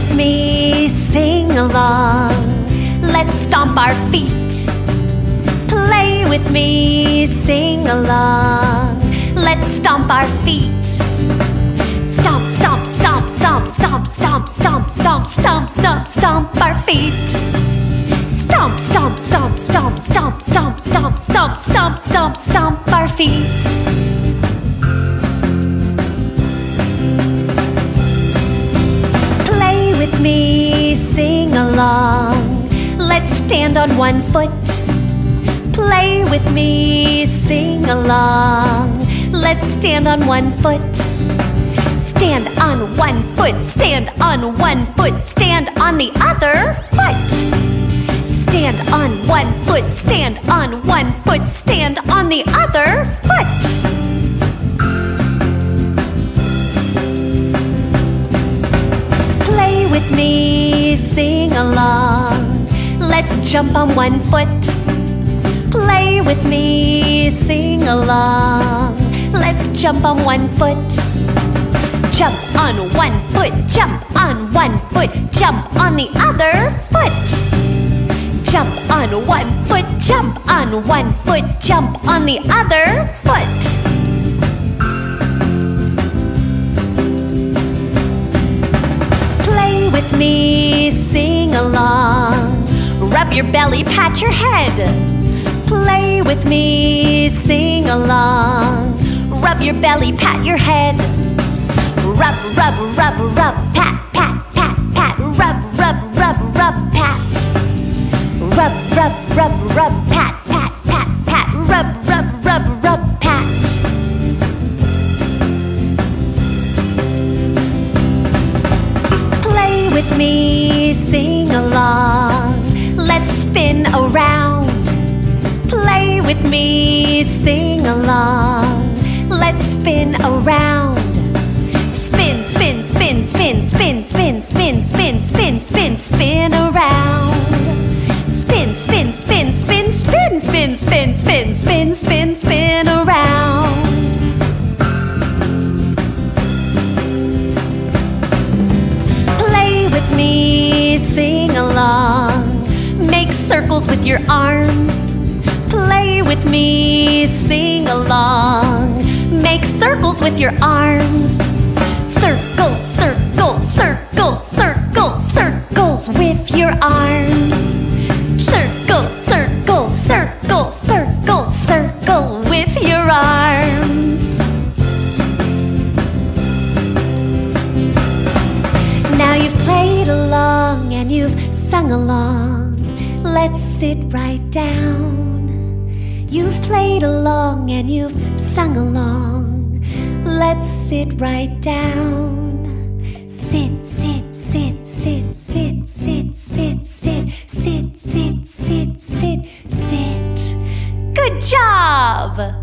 with me, sing along. Let's stomp our feet. Play with me, sing along. Let's stomp our feet. Stomp, stomp, stomp, stomp, stomp, stomp, stomp, stomp, stomp, stomp, stomp our feet. Stomp, stomp, stomp, stomp, stomp, stomp, stomp, stomp, stomp, stomp, stomp our feet. Along. Let's stand on one foot. Play with me, sing along. Let's stand on one foot. Stand on one foot, stand on one foot, stand on the other foot. Stand on one foot, stand on one foot, stand on the other foot. Play with me, sing along. Let's jump on one foot. Play with me, sing along. Let's jump on one foot. Jump on one foot, jump on one foot, jump on the other foot. Jump on one foot, jump on one foot, jump on the other foot. With me, sing along. Rub your belly, pat your head. Play with me, sing along. Rub your belly, pat your head. Rub, rub, rub, rub, pat, pat, pat, pat. Rub, rub, rub, rub, pat. Rub, rub, rub, rub, pat, me, sing along. Let's spin around. Play with me, sing along. Let's spin around. Spin, spin, spin, spin, spin, spin, spin, spin, spin, spin, spin around. Spin, spin, spin, spin, spin, spin, spin, spin, spin, spin, spin around. Me, sing along. Make circles with your arms. Play with me, sing along. Make circles with your arms. Circle, circle, circle, circle, circles with your arms. you've sung along. Let's sit right down. You've played along and you've sung along. Let's sit right down. Sit, sit, sit, sit, sit, sit, sit, sit, sit, sit, sit, sit, sit. Good job!